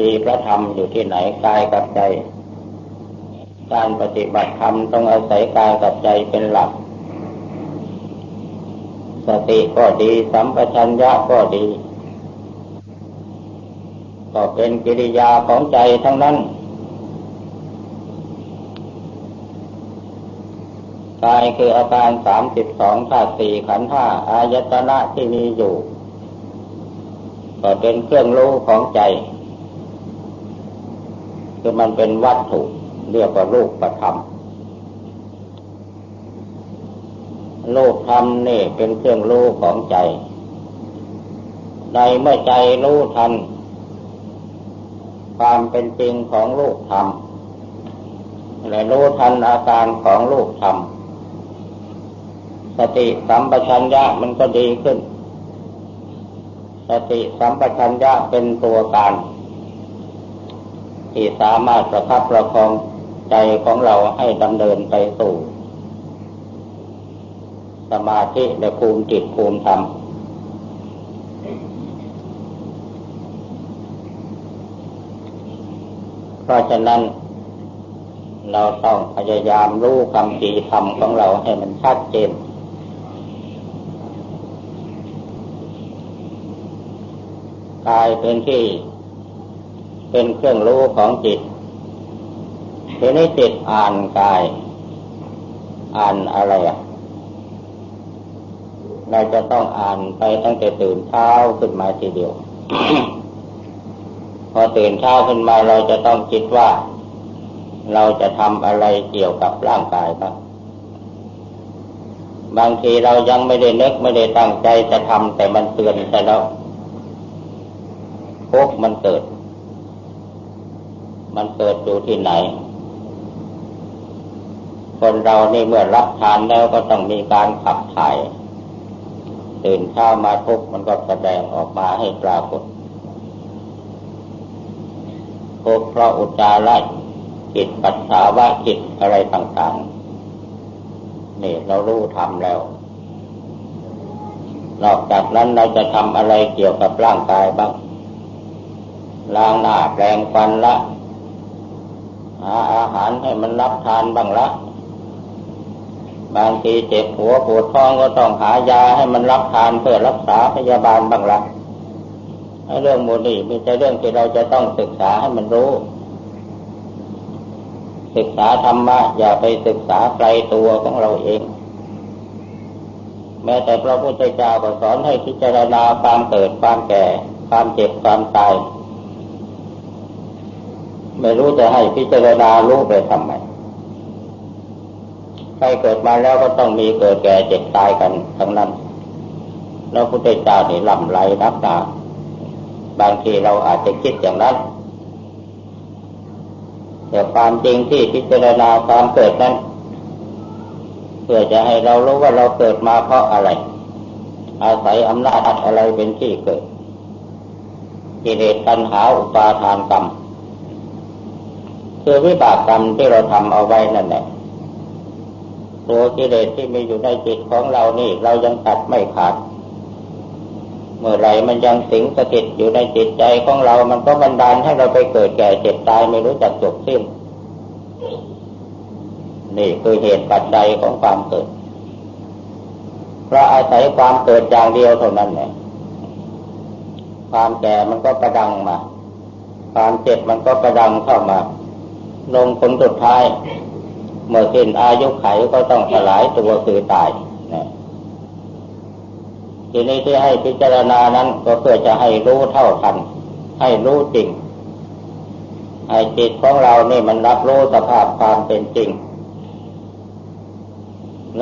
ำพีพระธรรมอยู่ที่ไหนกายกับใจ การปฏิบัติธรรมต้องอาศัยกายกับใจเป็นหลัก สติก็ดีสัมปชัญญะก็ดี ก็เป็นกิริยาของใจทั้งนั้น กายคืออาการสามสิบสองธาตุสี่ขันธ์ห้าอายตนะที่มีอยู่ก็เป็นเครื่องรู้ของใจ คือมันเป็นวัตถุเรียกว่ารูปประธรรมรูปธรรมนี่เป็นเครื่องรู้ของใจ ในเมื่อใจรู้ทัน ความเป็นจริงของรูปธรรมและรู้ทันอาการของรูปธรรมสติสัมปชัญญะมันก็ดีขึ้น สติสัมปชัญญะเป็นตัวการ ที่สามารถประคับประคองใจของเราให้ดำเนินไปสู่ สมาธิและภูมิจิตภูมิธรรมเพราะฉะนั้น เราต้องพยายามรู้คำจีธรรมของเราให้มันชัดเจนกายเป็นที่ เป็นเครื่องรู้ของจิตทีนี้จิตอ่านกาย อ่านอะไรอะเราจะต้องอ่านไปตั้งแต่ตื่นเช้าขึ้นมาทีเดียว พอตื่นเช้าขึ้นมาเราจะต้องคิดว่า เราจะทำอะไรเกี่ยวกับร่างกายบ้างบางทีเรายังไม่ได้นึกไม่ได้ตั้งใจจะทำแต่มันเตือนแต่เราทุกมันเกิด มันเกิดอยู่ที่ไหน คนเรานี่เมื่อรับทานแล้วก็ต้องมีการขับถ่าย ตื่นเช้ามาทุกมันก็แสดงออกมาให้ปรากฏทุกเพราะอุจาระจิตปัสสาวะจิตอะไรต่างๆ นี่เรารู้ทำแล้ว นอกจากนั้นเราจะทำอะไรเกี่ยวกับร่างกายบ้างล้างหน้าแปรงฟันละ หาอาหารให้มันรับทานบ้างละ บางทีเจ็บหัวปวดท้องก็ต้องหายาให้มันรับทานเพื่อรักษาพยาบาลบ้างละเรื่องมูนี่มีแต่เรื่องที่เราจะต้องศึกษาให้มันรู้ ศึกษาธรรมะอย่าไปศึกษาไกลตัวของเราเองแม้แต่พระพุทธเจ้าก็สอนให้พิจารณาความเกิดความแก่ ความเจ็บความตาย ไม่รู้จะให้พิจารณารู้ไปทำไมใครเกิดมาแล้วก็ต้องมีเกิดแก่เจ็บตายกันทั้งนั้น แล้วพุทธเจ้านี่ลำไรนักหนาบางทีเราอาจจะคิดอย่างนั้น แต่ความจริงที่พิจารณาความเกิดนั้น เพื่อจะให้เรารู้ว่าเราเกิดมาเพราะอะไร อาศัยอำนาจอะไรเป็นที่เกิดกิเลสตัณหาอุปาทานกรรม คือวิบากกรรมที่เราทำเอาไว้นั่นแหละตัวกิเลสที่มีอยู่ในจิตของเรานี่ เรายังตัดไม่ขาด เมื่อไรมันยังสิงสถิตอยู่ในจิตใจของเรา มันก็บันดาลให้เราไปเกิดแก่เจ็บตายไม่รู้จักจบสิ้น นี่คือเหตุปัจจัยของความเกิดเพราะอาศัยความเกิดอย่างเดียวเท่านั้นแหละความแก่มันก็ประดังมา ความเจ็บมันก็ประดังเข้ามา ลงผลสุดท้าย เมื่อสิ้นอายุไขก็ต้องสลายตัวคือตายนะทีนี้ที่ให้พิจารณานั้นก็เพื่อจะให้รู้เท่าทัน ให้รู้จริงให้จิตของเรานี่มันรับรู้สภาพความเป็นจริง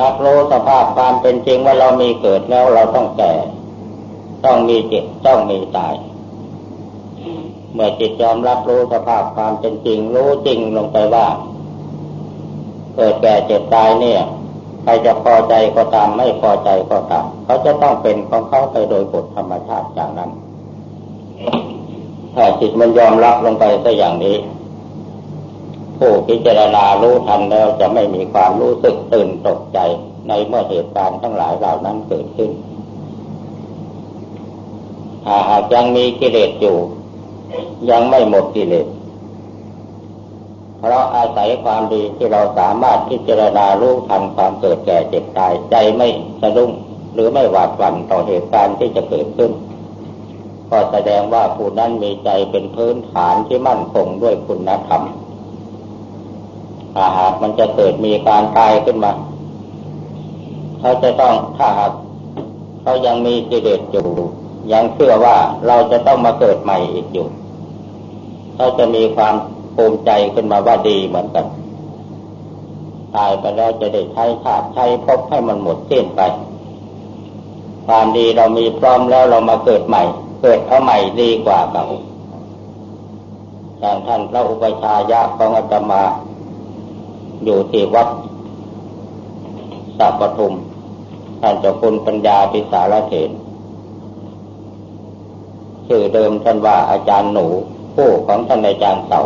รับรู้สภาพความเป็นจริงว่าเรามีเกิดแล้วเราต้องแก่ ต้องมีเจ็บต้องมีตาย เมื่อจิตยอมรับรู้สภาพความเป็นจริง รู้จริงลงไปว่าเกิดแก่เจ็บตายเนี่ย ใครจะพอใจก็ตามไม่พอใจก็ตามเขาจะต้องเป็นของเขาไปโดยกฎธรรมชาติอย่างนั้นถ้าจิตมันยอมรับลงไปซะอย่างนี้ ผู้พิจารณารู้ทันแล้วจะไม่มีความรู้สึกตื่นตกใจในเมื่อเหตุการณ์ทั้งหลายเหล่านั้นเกิดขึ้นหากยังมีกิเลสอยู่ ยังไม่หมดกิเลสเพราะอาศัยความดีที่เราสามารถพิจารณารู้ทันความเกิดแก่เจ็บตายใจไม่สะดุ้งหรือไม่หวาดหวั่นต่อเหตุการณ์ที่จะเกิดขึ้น ก็แสดงว่าผู้นั้นมีใจเป็นพื้นฐานที่มั่นคงด้วยคุณธรรมถ้าหากมันจะเกิดมีการตายขึ้นมา เขาจะต้องถ้าหากเขายังมีกิเลสอยู่ ยังเชื่อว่าเราจะต้องมาเกิดใหม่อีกอยู่เขาจะมีความภูมิใจขึ้นมาว่าดีเหมือนกัน ตายไปแล้วจะได้ใช้ชาติใช้พบให้มันหมดสิ้นไป ความดีเรามีพร้อมแล้วเรามาเกิดใหม่ เกิดเอาใหม่ดีกว่าเก่าอย่างท่านพระอุปชายะของอาตมา อยู่ที่วัดสัปทุม ท่านเจ้าคุณปัญญาปิสารเถร ชื่อเดิมท่านว่าอาจารย์หนูผู้ของท่านอาจารย์เต่า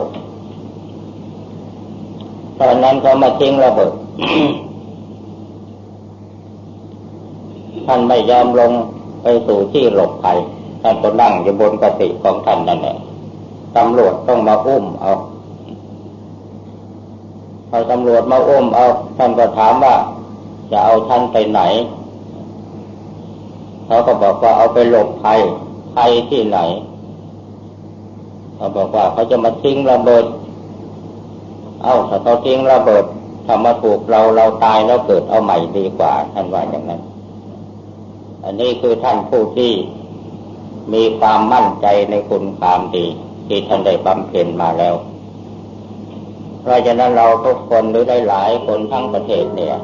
ตอนนั้นเขามาทิ้งระเบิด ท่านไม่ยอมลงไปสู่ที่หลบภัยท่านก็นั่งอยู่บนกติของท่านนั่นแหละตำรวจต้องมาอุ้มเอาพอตำรวจมาอุ้มเอาท่านก็ถามว่า จะเอาท่านไปไหน เขาก็บอกว่าเอาไปหลบภัย ภัยที่ไหนเขาบอกว่าเขาจะมาทิ้งระเบิด เอาถ้าเขาทิ้งระเบิดทำมาถูกเราเราตายแล้วเกิดเอาใหม่ดีกว่า ท่านว่าอย่างนั้น อันนี้คือท่านผู้ที่มีความมั่นใจในคุณความดี ที่ท่านได้บำเพ็ญมาแล้ว เพราะฉะนั้นเราทุกคนหรือได้หลายคนทั้งประเทศเนี่ย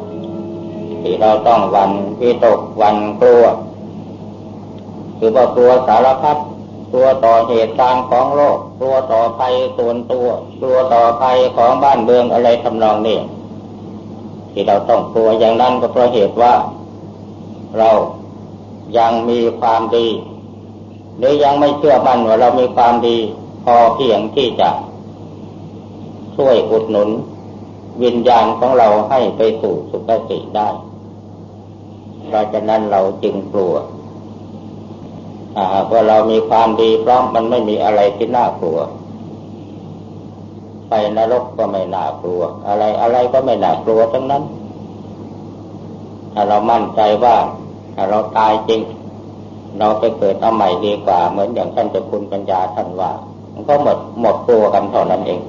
ที่เราต้องวันวิตกวันกลัว คือว่ากลัวสารพัดกลัวต่อเหตุการณ์ของโลกกลัวต่อภัยส่วนตัวกลัวต่อภัยของบ้านเมืองอะไรทำนองนี้ที่เราต้องกลัวอย่างนั้นก็เพราะเหตุว่า เรายังมีความดี หรือยังไม่เชื่อมั่นว่าเรามีความดี พอเพียงที่จะช่วยอุดหนุน วิญญาณของเราให้ไปสู่สุคติได้ เพราะฉะนั้นเราจึงกลัว ถ้าหากว่าเรามีความดีพร้อมมันไม่มีอะไรที่น่ากลัว ไปนรกก็ไม่น่ากลัว อะไรอะไรก็ไม่น่ากลัวทั้งนั้น ถ้าเรามั่นใจว่าถ้าเราตายจริง เราไปเกิดเอาใหม่ดีกว่า เหมือนอย่างท่านจะคุณปัญญาท่านว่า มันก็หมดหมดตัวกันเท่านั้นเอง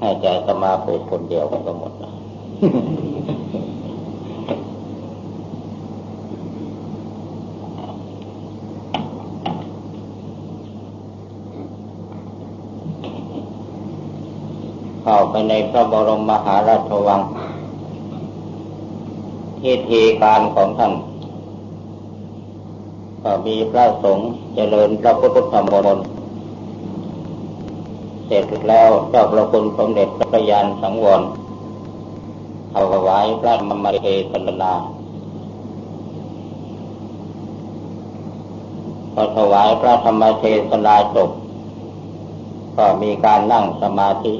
ให้ใจสมาพูดคนเดียวมันก็หมดแล้ เข้าไปในพระบรมมหาราชวังทิธีการของท่านก็มีพระสงฆ์เจริญพระพุทธธรรมนต์เสร็จแล้วเจ้าพระคุณสมเด็จพระยานสังวรถวายพระมมเทศนาพอถวายพระธรรมเทศนาจบก็มีการนั่งสมาธิ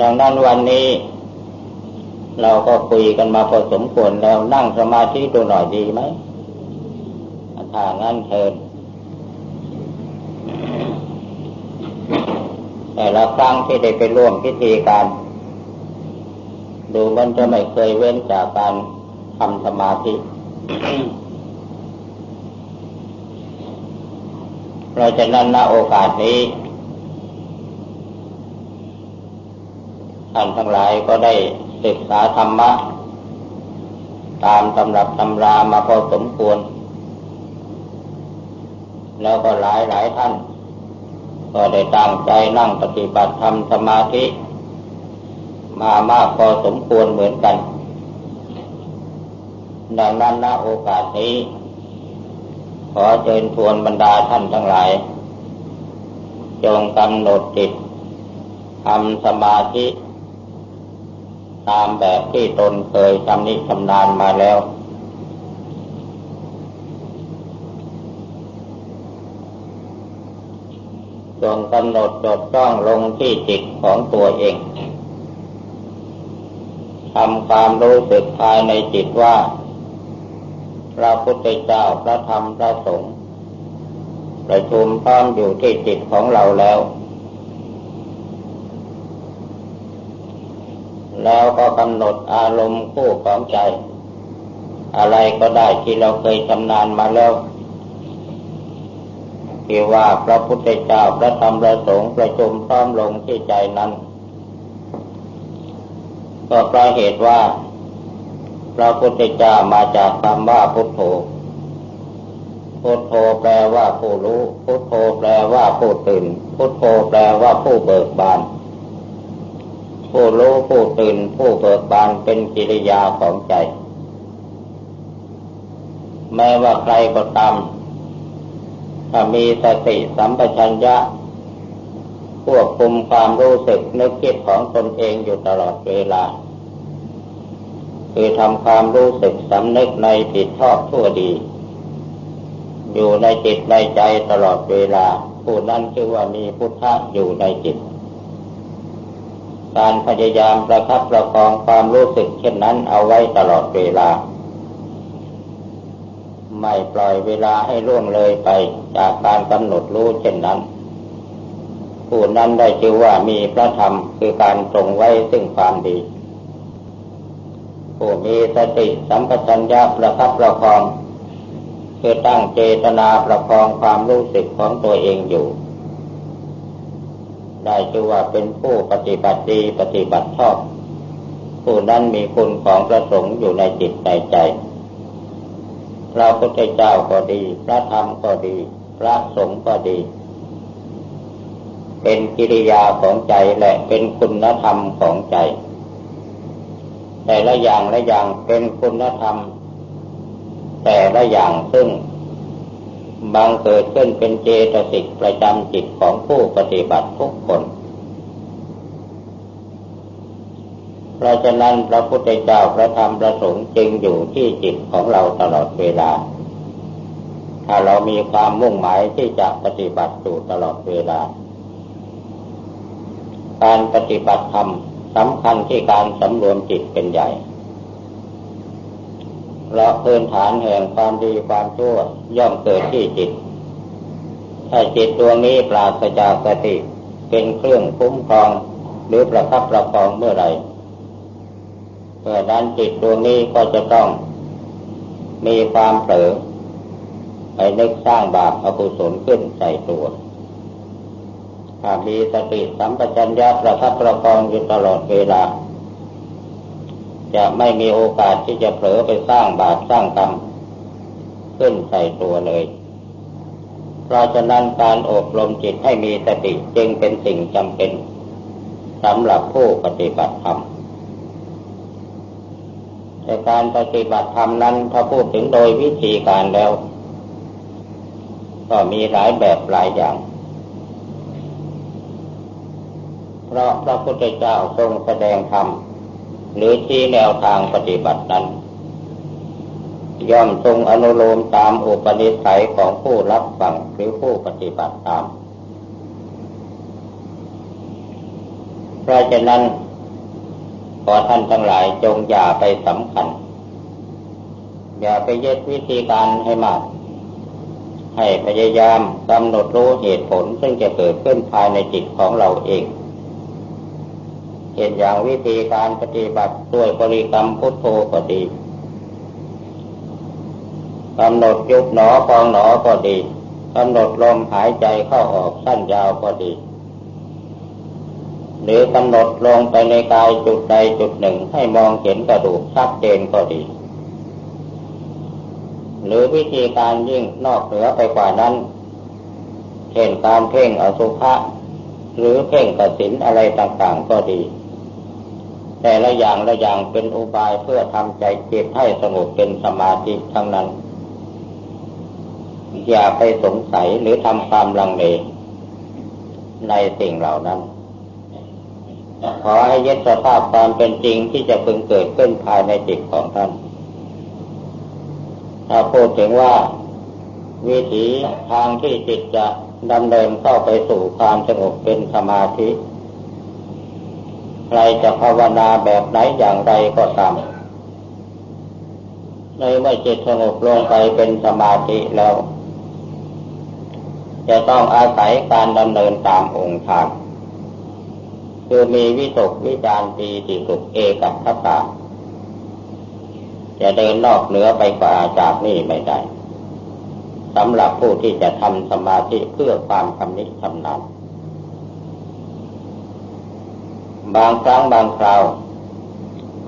ดังนั้นวันนี้ เราก็คุยกันมาพอสมควรแล้วนั่งสมาธิดูหน่อยดีไหมถ้างั้นเชิญแต่ละครั้งที่ได้ไปร่วมพิธีการ ดูมันจะไม่เคยเว้นจากการทำสมาธิเราะฉะนั้นณโอกาสนี้ ท่านทั้งหลายก็ได้ศึกษาธรรมะ ตามตำรับตำรามาพอสมควร แล้วก็หลายหลายท่าน ก็ได้ตั้งใจนั่งปฏิบัติธรรมสมาธิ มามากพอสมควรเหมือนกัน ดังนั้นณโอกาสนี้ ขอเชิญชวนบรรดาท่านทั้งหลาย จงกำหนดจิตทำสมาธิ ตามแบบที่ตนเคยชำนิชำนาญมาแล้ว จงกำหนดจดจ้องลงที่จิตของตัวเองททำความรู้สึกภายในจิตว่าพระพุทธเจ้าพระธรรมพระสงฆ์ประชุมพร้อมอยู่ที่จิตของเราแล้ว แล้วก็กำหนดอารมณ์คู่ของใจ อะไรก็ได้ที่เราเคยชำนาญมาแล้วที่ว่าพระพุทธเจ้าพระธรรมพระสงฆ์ประชุมพร้อมลงที่ใจนั้น ก็เพราะเหตุว่า พระพุทธเจ้ามาจากคำว่าพุทโธพุทโธแปลว่าผู้รู้ พุทโธแปลว่าผู้ตื่น พุทโธแปลว่าผู้เบิกบาน ผู้รู้ผู้ตื่นผู้เบิกบานเป็นกิริยาของใจ แม้ว่าใครก็ตามถ้ามีสติสัมปชัญญะควบคุมความรู้สึกนึกคิดของตนเองอยู่ตลอดเวลา คือทำความรู้สึกสำนึกในผิดชอบทั่วดี อยู่ในจิตในใจตลอดเวลา ผู้นั้นคือว่ามีพุทธะอยู่ในจิต การพยายามประคับประคองความรู้สึกเช่นนั้นเอาไว้ตลอดเวลา ไม่ปล่อยเวลาให้ล่วงเลยไปจากการกำหนดรู้เช่นนั้น ผู้นั้นได้ชื่อว่ามีพระธรรมคือการทรงไว้ซึ่งความดี ผู้มีสติสัมปชัญญะประคับประคอง คือตั้งเจตนาประคองความรู้สึกของตัวเองอยู่ ได้ชื่อว่าเป็นผู้ปฏิบัติดีปฏิบัติชอบ ผู้นั้นมีคุณของพระสงฆ์อยู่ในจิตในใจพระพุทธเจ้าก็ดี พระธรรมก็ดี พระสงฆ์ก็ดี เป็นกิริยาของใจและเป็นคุณธรรมของใจ แต่ละอย่างละอย่างเป็นคุณธรรม แต่ละอย่างซึ่ง บางเกิดขึ้นเป็นเจตสิกประจำจิตของผู้ปฏิบัติทุกคน เพราะฉะนั้นพระพุทธเจ้าพระธรรมพระสงฆ์จึงอยู่ที่จิตของเราตลอดเวลา ถ้าเรามีความมุ่งหมายที่จะปฏิบัติอยู่ตลอดเวลา การปฏิบัติธรรมสำคัญที่การสำรวมจิตเป็นใหญ่ เพราะพื้นฐานแห่งความดีความชั่วย่อมเกิดที่จิต ถ้าจิตดวนี้ปราศจากสติ เป็นเครื่องคุ้มครองหรือประคับประคองเมื่อไรเมื่อนั้นจิตดวงนี้ก็จะต้องมีความเผลอไปนึกสร้างบาปอกุศลขึ้นใส่ตัวถ้ามีสติสัมปชัญญะประคับประคองอยู่ตลอดเวลา จะไม่มีโอกาสที่จะเผลอไปสร้างบาปสร้างกรรมขึ้นใส่ตัวเลย เพราะฉะนั้นการอบรมจิตให้มีสติจึงเป็นสิ่งจำเป็นสำหรับผู้ปฏิบัติธรรมแต่การปฏิบัติธรรมนั้นถ้าพูดถึงโดยวิธีการแล้ว ก็มีหลายแบบหลายอย่าง เพราะพระพุทธเจ้าทรงแสดงธรรม หรือชี้แนวทางปฏิบัตินั้น ย่อมทรงอนุโลมตามอุปนิสัยของผู้รับฟังหรือผู้ปฏิบัติตาม เพราะฉะนั้น ขอท่านทั้งหลายจงอย่าไปสำคัญ อย่าไปยึดวิธีการให้มาก ให้พยายามกำหนดรู้เหตุผลซึ่งจะเกิดขึ้นภายในจิตของเราเอง เห็นอย่างวิธีการปฏิบัติด้วยบริกรรมพุทโธก็ดีกำหนดยุบหนอพองหนอก็ดีกำหนดลมหายใจเข้าออกสั้นยาวก็ดี หรือกำหนดลงไปในกายจุดใดจุดหนึ่งให้มองเห็นกระดูกชัดเจนก็ดี หรือวิธีการยิ่งนอกเหนือไปกว่านั้น เช่นการเพ่งอสุภะหรือเพ่งกสินอะไรต่างๆก็ดี แต่ละอย่างละอย่างเป็นอุบายเพื่อทำใจจิตให้สงบเป็นสมาธิทั้งนั้น อย่าไปสงสัยหรือทำความลังเลในสิ่งเหล่านั้น ขอให้ยึดสภาพความเป็นจริงที่จะพึงเกิดขึ้นภายในจิตของท่านถ้าพูดถึงว่าวิถีทางที่จิตจะดำเนินเข้าไปสู่ความสงบเป็นสมาธิ รจะภาวนาแบบไหนอย่างไรก็ตามในเมื่อจิตสงบลงไปเป็นสมาธิแล้ว จะต้องอาศัยการดำเนินตามองค์ฌานคือมีวิตกวิจารปีติสุขเอกัคตาจะเดินนอกเหนือไปกว่าจากนี้ไม่ได้สำหรับผู้ที่จะทำสมาธิเพื่อความคำนิชำนาญ บางครั้งบางคราว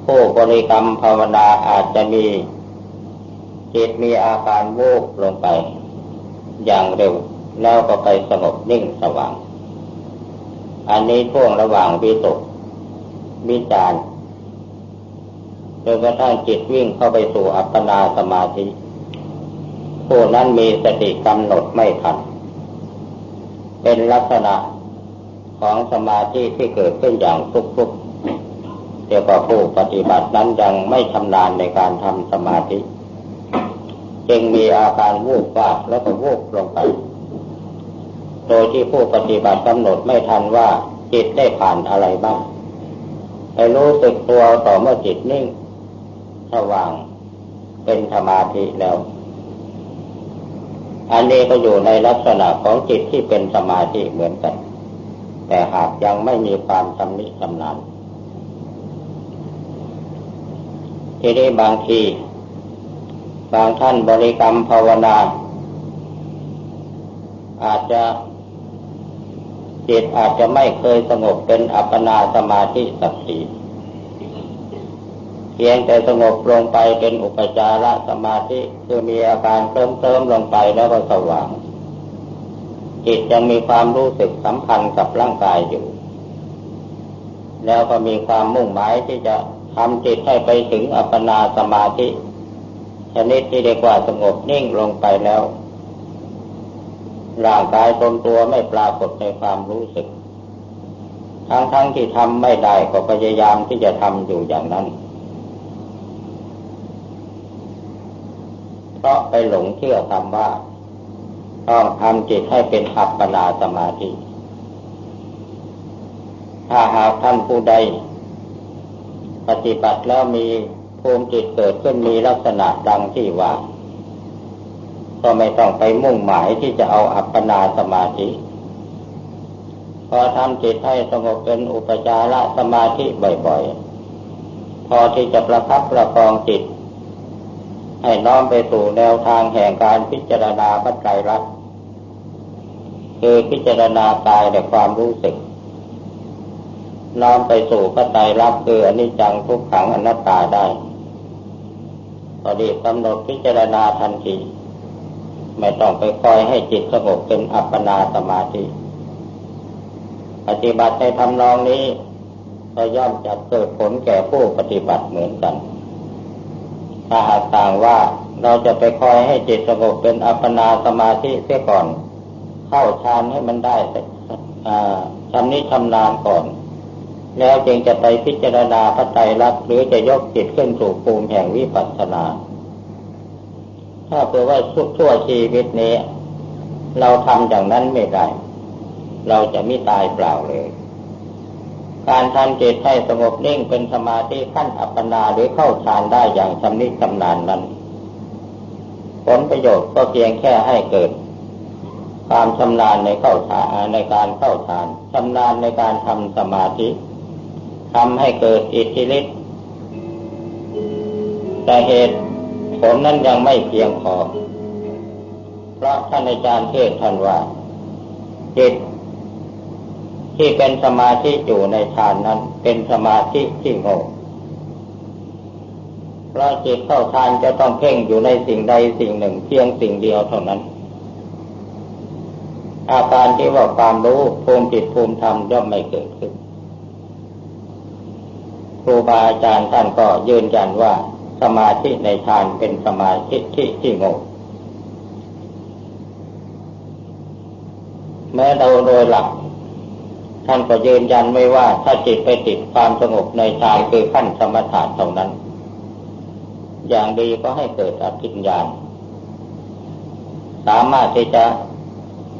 ผู้บริกรรมภาวนาอาจจะมีจิตมีอาการวูบลงไป อย่างเร็ว แล้วก็ไปสงบนิ่งสว่าง อันนี้ช่วงระหว่างวิตกวิจารจนกระทั่งจิตวิ่งเข้าไปสู่อัปปนาสมาธิผู้นั้นมีสติกำหนดไม่ทัน เป็นลักษณะ ของสมาธิที่เกิดขึ้นอย่างทุกๆเดียวกับผู้ปฏิบัตินั้นยังไม่ชำนาญในการทำสมาธิ จึงมีอาการวูบวาบแล้วก็วูบลงไป โดยที่ผู้ปฏิบัติกำหนดไม่ทันว่าจิตได้ผ่านอะไรบ้างไปรู้สึกตัวต่อเมื่อจิตนิ่งสว่างเป็นสมาธิแล้ว อันนี้ก็อยู่ในลักษณะของจิตที่เป็นสมาธิเหมือนกัน แต่หากยังไม่มีความชำนิชำนาญทีนี้บางที บางท่านบริกรรมภาวนา อาจจะจิตอาจจะไม่เคยสงบเป็นอัปปนาสมาธิสักทีเพียงแต่สงบลงไปเป็นอุปจารสมาธิ คือมีอาการเติมเติมลงไปแล้วก็สว่าง จิตยังมีความรู้สึกสัมพันธ์กับร่างกายอยู่ แล้วก็มีความมุ่งหมายที่จะทำจิตให้ไปถึงอัปปนาสมาธิชนิดที่เรียกว่าสงบนิ่งลงไปแล้ว ร่างกายตนตัวไม่ปรากฏในความรู้สึก ทั้งๆทที่ทำไม่ได้ก็พยายามที่จะทำอยู่อย่างนั้น เพราะไปหลงเชื่อคำว่า ต้องทำจิตให้เป็นอัปปนาสมาธิ ถ้าหากท่านผู้ใด ปฏิบัติแล้วมีภูมิจิตเกิดขึ้นมีลักษณะดังที่ว่า ก็ไม่ต้องไปมุ่งหมายที่จะเอาอัปปนาสมาธิ พอทำจิตให้สงบเป็นอุปจารสมาธิบ่อยๆ พอที่จะประคับประคองจิตให้น้อมไปสู่แนวทางแห่งการพิจารณาปัจจัยรัก คือพิจารณากายและความรู้สึก น้อมไปสู่พระไตรลักษณ์คืออนิจจังทุกขังอนัตตาได้ก็รีกำหนดพิจารณาทันทีไม่ต้องไปคอยให้จิตสงบเป็นอัปปนาสมาธิ ปฏิบัติในทำนองนี้ก็ย่อมจะเกิดผลแก่ผู้ปฏิบัติเหมือนกัน ถ้าหากต่างว่าเราจะไปคอยให้จิตสงบเป็นอัปปนาสมาธิเสียก่อน เข้าฌานให้มันได้ชำนิชำนาญก่อน แล้วจึงจะไปพิจารณาพระไตรลักษณ์หรือจะยกจิตขึ้นสู่ภูมิแห่งวิปัสสนา ถ้าเผื่อว่าชั่วชีวิตนี้ เราทำอย่างนั้นไม่ได้ เราจะไม่ตายเปล่าเลย การทำจิตให้สงบนิ่งเป็นสมาธิขั้นอัปปนาหรือเข้าฌานได้อย่างชำนิชำนาญนั้นผลประโยชน์ก็เพียงแค่ให้เกิด ความชำนาญในเข้าฌานในการเข้าฌานชำนาญในการทำสมาธิทำให้เกิดอิทธิฤทธิ์แต่เหตุผลนั้นยังไม่เพียงพอ เพราะท่านอาจารย์เทศท่านว่า จิตที่เป็นสมาธิอยู่ในฌานนั้น เป็นสมาธิที่โง่เพราะจิตเข้าฌานจะต้องเพ่งอยู่ในสิ่งใดสิ่งหนึ่งเพียงสิ่งเดียวเท่านั้น อาการที่ว่าความรู้ภูมิจิตภูมิธรรมย่อมไม่เกิดขึ้นครูบาอาจารย์ท่านก็ยืนยันว่าสมาธิในฌานเป็นสมาธิที่ที่โง่แม้เราโดยหลัก ท่านก็ยืนยันไม่ว่าถ้าจิตไปติดความสงบในฌานคือขั้นสมถะเท่านั้น อย่างดีก็ให้เกิดอภิญญาสามารถที่จะ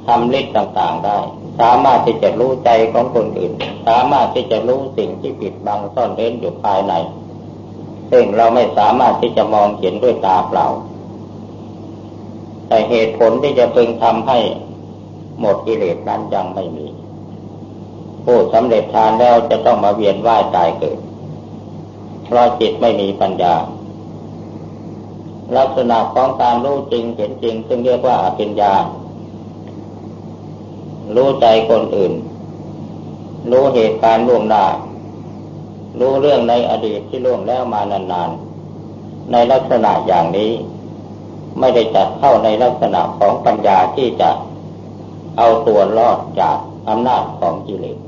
ทำฤทธิ์ต่างๆได้ สามารถที่จะรู้ใจของคนอื่น สามารถที่จะรู้สิ่งที่ปิดบังซ่อนเร้นอยู่ภายใน ซึ่งเราไม่สามารถที่จะมองเห็นด้วยตาเปล่า แต่เหตุผลที่จะพึงทำให้หมดกิเลสนั้นยังไม่มี ผู้สำเร็จทานแล้วจะต้องมาเวียนว่ายตายเกิด เพราะจิตไม่มีปัญญาลักษณะของการรู้จริงเห็นจริง ซึ่งเรียกว่าอภิญญา รู้ใจคนอื่น รู้เหตุการณ์ล่วงหน้า รู้เรื่องในอดีตที่ล่วงแล้วมานานๆ ในลักษณะอย่างนี้ ไม่ได้จัดเข้าในลักษณะของปัญญาที่จะเอาตัวรอดจากอำนาจของกิเลส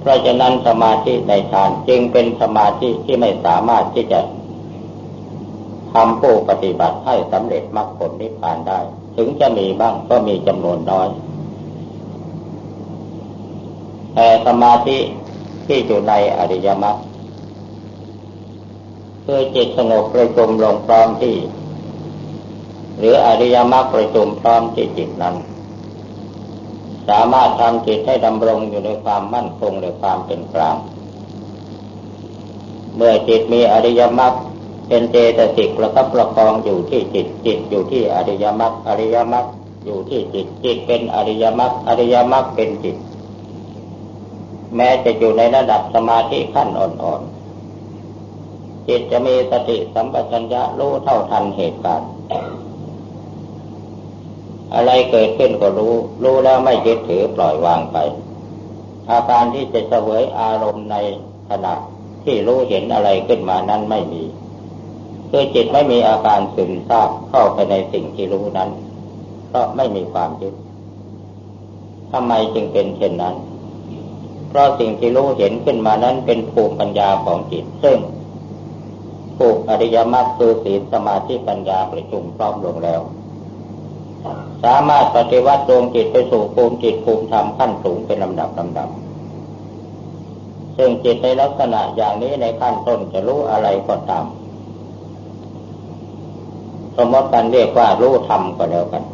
เพราะฉะนั้นสมาธิในฌานจึงเป็นสมาธิที่ไม่สามารถที่จะทำผู้ปฏิบัติให้สำเร็จมรรคผลนิพพานได้ ถึงจะมีบ้างก็มีจำนวนน้อย แต่สมาธิที่อยู่ในอริยมรรคคือจิตสงบประจุมลงพร้อมที่ หรืออริยมรรคประจุมพร้อมที่จิตนั้น สามารถทำจิตให้ดำรงอยู่ในความมั่นคงในความเป็นกลางเมื่อจิตมีอริยมรรค เป็นเจตสิกแล้วก็ประคองอยู่ที่จิตจิตอยู่ที่อริยมรรคอริยมรรคอยู่ที่จิตจิตเป็นอริยมรรคอริยมรรคเป็นจิต แม้จะอยู่ในระดับสมาธิขั้นอ่อนๆจิตจะมีสติสัมปชัญญะรู้เท่าทันเหตุการณ์อะไรเกิดขึ้นก็รู้ รู้แล้วไม่ยึดถือปล่อยวางไป อาการที่จะเสวยอารมณ์ในขณะที่รู้เห็นอะไรขึ้นมานั้นไม่มี คือจิตไม่มีอาการซึมซาบเข้าไปในสิ่งที่รู้นั้นเพราะไม่มีความยึดทำไมจึงเป็นเช่นนั้น เพราะสิ่งที่รู้เห็นขึ้นมานั้นเป็นภูมิปัญญาของจิต ซึ่งผูกอริยมรรคคือศีลสมาธิปัญญาประชุมพร้อมลงแล้ว สามารถปฏิวัติดวงจิตไปสู่ภูมิจิตภูมิธรรมขั้นสูงเป็นลำดับลำดับ ซึ่งจิตในลักษณะอย่างนี้ในขั้นต้นจะรู้อะไรก็ตาม สมมติกันเรียกว่ารู้ธรรมก็แล้วกัน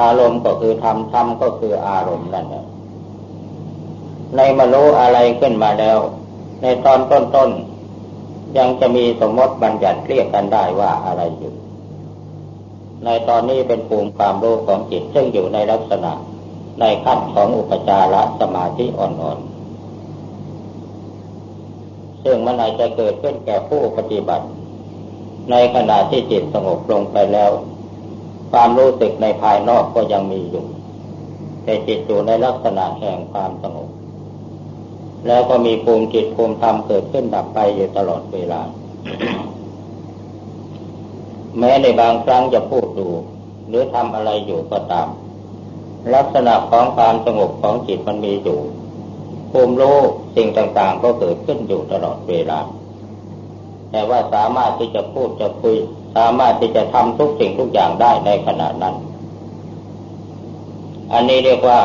อารมณ์ก็คือธรรมธรรมก็คืออารมณ์นั่นแหละในมารู้อะไรขึ้นมาแล้ว ในตอนต้นๆยังจะมีสมมติบัญญัติเรียกกันได้ว่าอะไรอยู่ ในตอนนี้เป็นภูมิความรู้ของจิตซึ่งอยู่ในลักษณะในขั้นของอุปจารสมาธิอ่อนๆซึ่งมันอาจจะเกิดขึ้นแก่ผู้ปฏิบัติ ในขณะที่จิตสงบลงไปแล้ว ความรู้สึกในภายนอกก็ยังมีอยู่ แต่จิตอยู่ในลักษณะแห่งความสงบ แล้วก็มีภูมิจิตภูมิธรรมเกิดขึ้นดับไปอยู่ตลอดเวลา แม้ในบางครั้งจะพูดดูหรือทำอะไรอยู่ก็ตาม ลักษณะของความสงบของจิตมันมีอยู่ภูมิรู้สิ่งต่างๆก็เกิดขึ้นอยู่ตลอดเวลา แต่ว่าสามารถที่จะพูดจะคุย สามารถที่จะทำทุกสิ่งทุกอย่างได้ในขณะนั้น อันนี้เรียกว่า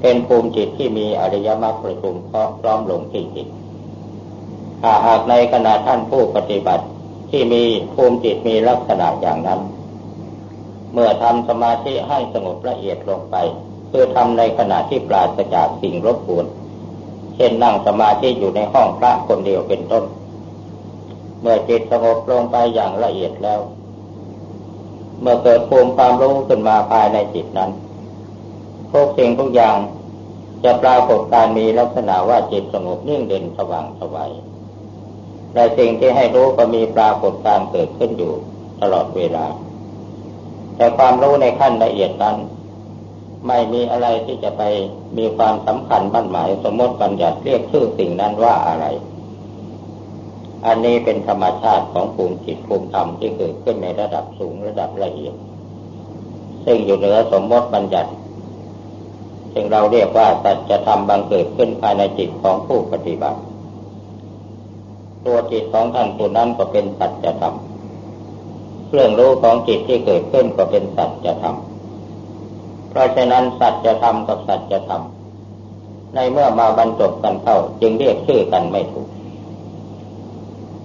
เป็นภูมิจิตที่มีอริยมรรคประชุมพร้อมลงที่จิตถ้าหากในขณะท่านผู้ปฏิบัติที่มีภูมิจิตมีลักษณะอย่างนั้น เมื่อทำสมาธิให้สงบละเอียดลงไป เพื่อทำในขณะที่ปราศจากสิ่งรบกวน เช่นนั่งสมาธิอยู่ในห้องพระคนเดียวเป็นต้น เมื่อจิตสงบลงไปอย่างละเอียดแล้ว เมื่อเกิดภูมิความรู้ขึ้นมาภายในจิตนั้นทุกสิ่งทุกอย่างจะปรากฏการมีลักษณะว่าจิตสงบนิ่งเด่นสว่างสวัยแต่สิ่งที่ให้รู้ก็มีปรากฏการเกิดขึ้นอยู่ตลอดเวลา แต่ความรู้ในขั้นละเอียดนั้น ไม่มีอะไรที่จะไปมีความสำคัญมั่นหมายสมมติบัญญัติเรียกชื่อสิ่งนั้นว่าอะไร อันนี้เป็นธรรมชาติของภูมิจิตภูมิธรรมที่เกิดขึ้นในระดับสูงระดับละเอียด ซึ่งอยู่เหนือสมมติบัญญัติ ซึ่งเราเรียกว่าสัจธรรมบังเกิดขึ้นภายในจิตของผู้ปฏิบัติ ตัวจิตของท่านผู้นั้นก็เป็นสัจธรรมเรื่องรู้ของจิตที่เกิดขึ้นก็เป็นสัจธรรม เพราะฉะนั้นสัจธรรมกับสัจธรรม ในเมื่อมาบรรจบกันเข้าจึงเรียกชื่อกันไม่ถูก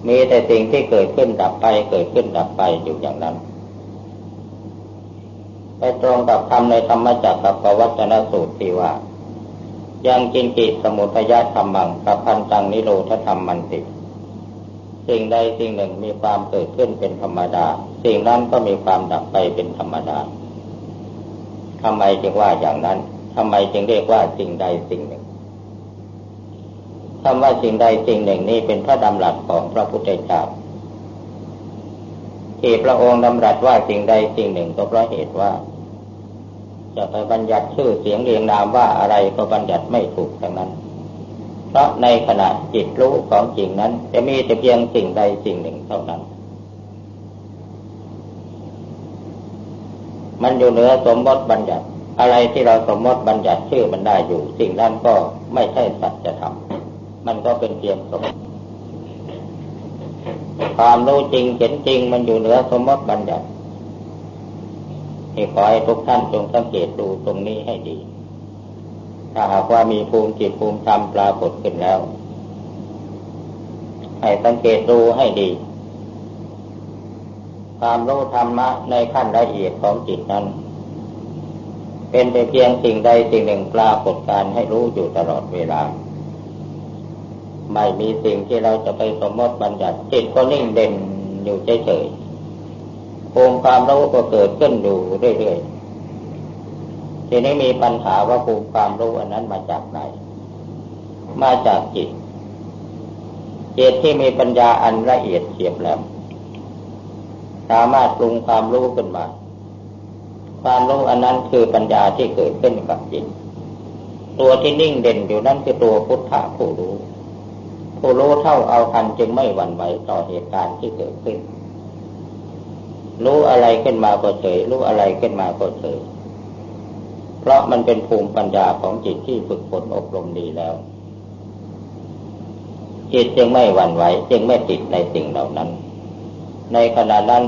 มีแต่สิ่งที่เกิดขึ้นดับไป เกิดขึ้นดับไปอยู่อย่างนั้น ไปตรงกับคำในธรรมจักรกับปวัจนสูตรที่ว่า ยังกินกิสมุทยธรรมังกับพันตังนิโรธธรรมมันติ สิ่งใดสิ่งหนึ่งมีความเกิดขึ้นเป็นธรรมดา สิ่งนั้นก็มีความดับไปเป็นธรรมดาทำไมจึงว่าอย่างนั้นทำไมจึงเรียกว่าสิ่งใดสิ่งหนึ่ง คำว่าสิ่งใดสิ่งหนึ่งนี้เป็นพระดำรัสของพระพุทธเจ้าที่พระองค์ดำรัสว่าสิ่งใดสิ่งหนึ่งก็เพราะเหตุว่า จะไปบัญญัติชื่อเสียงเรียงนามว่าอะไรก็บัญญัติไม่ถูกทั้งนั้น เพราะในขณะจิตรู้ของจริงนั้น จะมีแต่เพียงสิ่งใดสิ่งหนึ่งเท่านั้น มันอยู่เหนือสมมติบัญญัติ อะไรที่เราสมมติบัญญัติชื่อมันได้อยู่ สิ่งนั้นก็ไม่ใช่สัจธรรม มันก็เป็นเพียงสมมติความรู้จริงเห็นจริงมันอยู่เหนือสมมติบัญญัติที่ขอให้ทุกท่านจงสังเกตดูตรงนี้ให้ดี ถ้าหากว่ามีภูมิจิตภูมิธรรมปรากฏขึ้นแล้ว ให้สังเกตดูให้ดี ความรู้ธรรมะในขั้นละเอียดของจิตนั้น เป็นแต่เพียงสิ่งใดสิ่งหนึ่งปรากฏการให้รู้อยู่ตลอดเวลา ไม่มีสิ่งที่เราจะไปสมมติบัญญัติจิตก็นิ่งเด่นอยู่เฉยๆภูมิความรู้ก็เกิดขึ้นอยู่เรื่อยๆทีนี้มีปัญหาว่าภูมิความรู้อันนั้นมาจากไหน มาจากจิตจิตที่มีปัญญาอันละเอียดเฉียบแหลมสามารถปรุงความรู้ขึ้นมา ความรู้อันนั้นคือปัญญาที่เกิดขึ้นกับจิต ตัวที่นิ่งเด่นอยู่นั่นคือตัวพุทธะผู้รู้ ผู้รู้เท่าเอาทันจึงไม่หวั่นไหวต่อเหตุการณ์ที่เกิดขึ้น รู้อะไรขึ้นมาก็เฉย รู้อะไรขึ้นมาก็เฉย เพราะมันเป็นภูมิปัญญาของจิตที่ฝึกฝนอบรมดีแล้ว จิตจึงไม่หวั่นไหว จึงไม่ติดในสิ่งเหล่านั้น ในขณะนั้น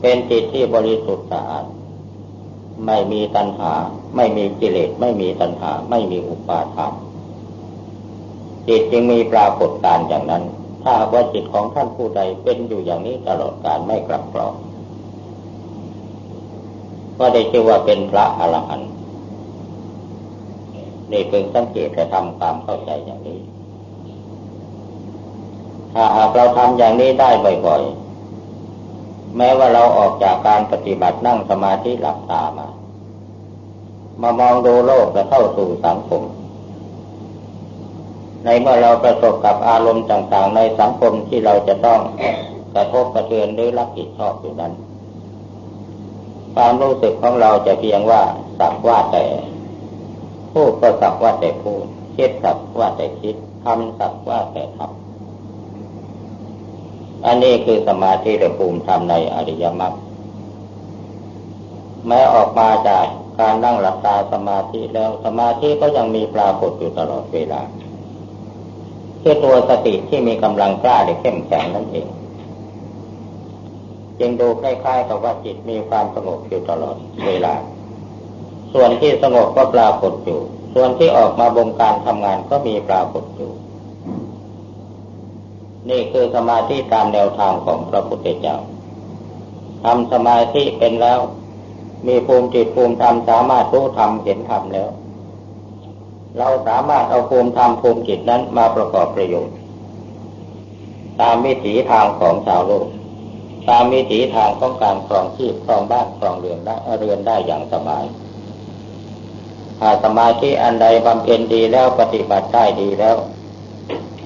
เป็นจิตที่บริสุทธิ์สะอาด ไม่มีตัณหา ไม่มีกิเลส ไม่มีตัณหา ไม่มีอุปาทาน จิตจึงมีปรากฏการอย่างนั้น ถ้าว่าจิตของท่านผู้ใดเป็นอยู่อย่างนี้ตลอดการไม่กลับกรอกก็ได้ชื่อว่าเป็นพระอรหันต์นี่เป็นสังเกตและทำความเข้าใจอย่างนี้ ถ้าหากเราทำอย่างนี้ได้บ่อยๆ แม้ว่าเราออกจากการปฏิบัตินั่งสมาธิหลับตามามามองดูโลกและเข้าสู่สังคม ในเมื่อเราประสบกับอารมณ์ต่างๆ ในสังคมที่เราจะต้องกระทบกระเทือนหรือรับผิดชอบอยู่นั้น ความรู้สึกของเราจะเพียงว่าสักว่าแต่พูดก็สักว่าแต่พูดคิดสักว่าแต่คิดทำสักว่าแต่ทำอันนี้คือสมาธิระภูมิธรรมในอริยมรรคแม้ออกมาจากการนั่งหลับตาสมาธิแล้วสมาธิก็ยังมีปรากฏอยู่ตลอดเวลา คือตัวสติที่มีกำลังกล้าได้เข้มแข็งนั่นเองจึงดูคล้ายๆกับว่าจิตมีความสงบอยู่ตลอดเวลา ส่วนที่สงบก็ปรากฏอยู่ ส่วนที่ออกมาบงการทำงานก็มีปรากฏอยู่ นี่คือสมาธิตามแนวทางของพระพุทธเจ้าทำสมาธิเป็นแล้ว มีภูมิจิตภูมิธรรมสามารถรู้ธรรมเห็นธรรมแล้ว เราสามารถเอาภูมิธรรมภูมิจิตนั้นมาประกอบประโยชน์ ตามวิถีทางของชาวโลก ตามวิถีทางของการครองชีพครองบ้านครองเรือนได้เรือนได้อย่างสบายหาสมาธิอันใดบำเพ็ญดีแล้วปฏิบัติได้ดีแล้ว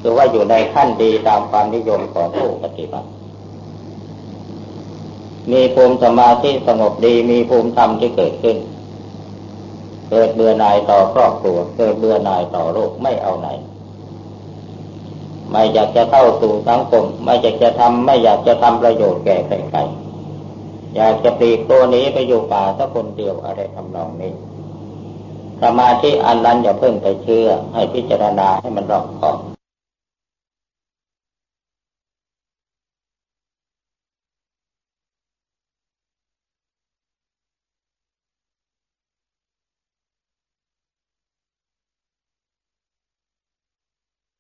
คือว่าอยู่ในขั้นดีตามความนิยมของผู้ปฏิบัติ มีภูมิสมาธิสงบดีมีภูมิธรรมที่เกิดขึ้น เกิดเบื่อหน่ายต่อครอบครัว เกิดเบื่อหน่ายต่อโลกไม่เอาไหน ไม่อยากจะเข้าสู่สังคม ไม่อยากจะทำไม่อยากจะทำประโยชน์แก่ใครๆอยากจะปลีกตัวนี้ไปอยู่ป่าสักคนเดียวอะไรทำนองนี้สมาธิอันนั้นอย่าเพิ่งไปเชื่อ ให้พิจารณาให้มันรอบคอบ